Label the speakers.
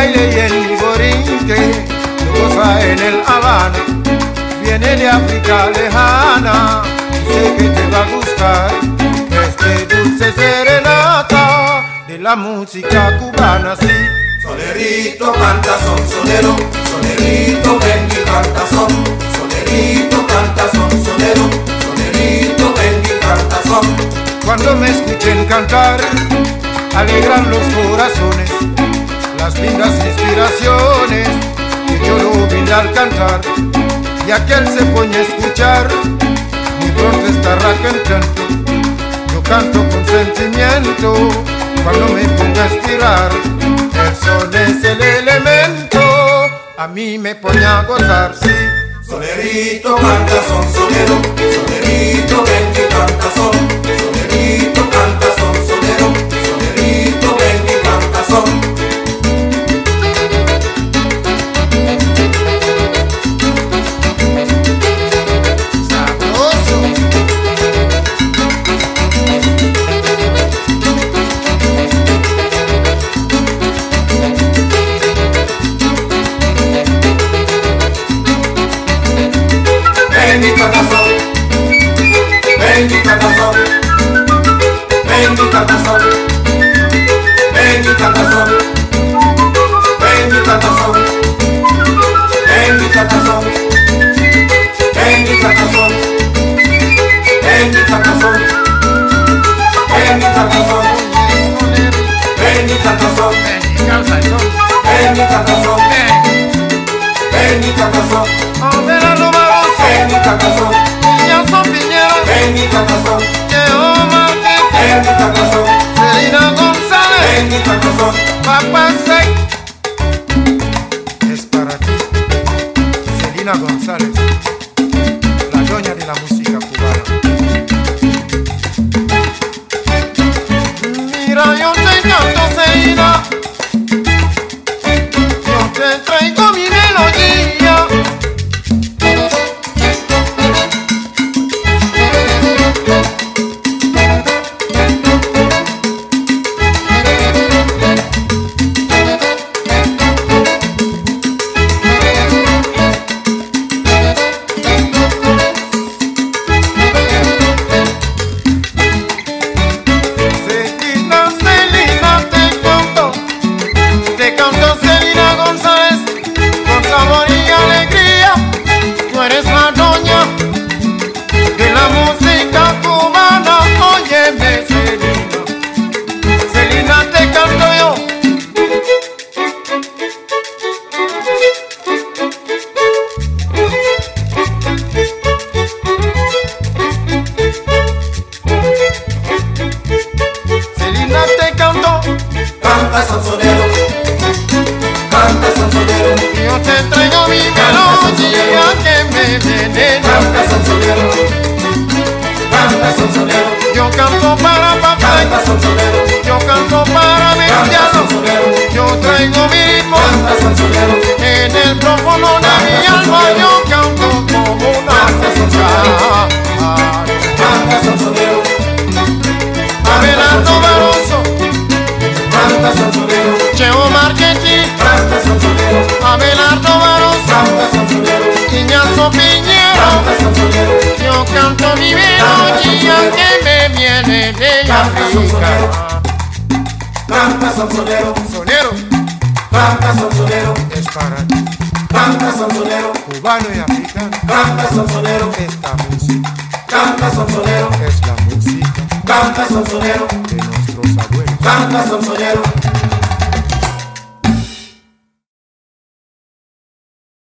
Speaker 1: baile y el borinque, lo goza en el Habana, viene de África lejana, sé que te va a gustar, este dulce serenata de la música cubana, sí.
Speaker 2: Solerito canta son solero, solerito ven y canta son, solerito canta son solero, solerito ven y canta son.
Speaker 1: Cuando me escuchen cantar, alegran los corazones, las lindas inspiraciones que yo lo vi al cantar, y aquel se pone a escuchar, muy pronto estará cantando. Yo canto con sentimiento, cuando me pongo a estirar, el sol es el elemento, a mí me pone a gozar, sí.
Speaker 2: Solerito canta son ven y canta son, ven y canta son, ven y canta son, ven y canta son, ven y canta son, ven y canta son,
Speaker 1: González, la doña de la música
Speaker 2: Canta sonsolero, canta sonsolero,
Speaker 1: yo te traigo mi melodía que me envenena.
Speaker 2: canta sonsolero, canta sonsolero,
Speaker 1: Yo canto para papá,
Speaker 2: canta sonsolero,
Speaker 1: yo canto para mi
Speaker 2: sonsolero,
Speaker 1: yo traigo mi ritmo.
Speaker 2: Canta sonsolero,
Speaker 1: en el profundo de mi alma, yo canto como una
Speaker 2: canta
Speaker 1: Piñero, yo canto mi melodía que me viene de África.
Speaker 2: canta sonsolero,
Speaker 1: Sonero.
Speaker 2: Canta sonsolero,
Speaker 1: es para ti,
Speaker 2: canta sonsolero,
Speaker 1: cubano y africano,
Speaker 2: canta sonsolero,
Speaker 1: esta música.
Speaker 2: Canta sonsolero,
Speaker 1: es la música.
Speaker 2: Canta sonsolero,
Speaker 1: de nuestros abuelos.
Speaker 2: canta sonsolero,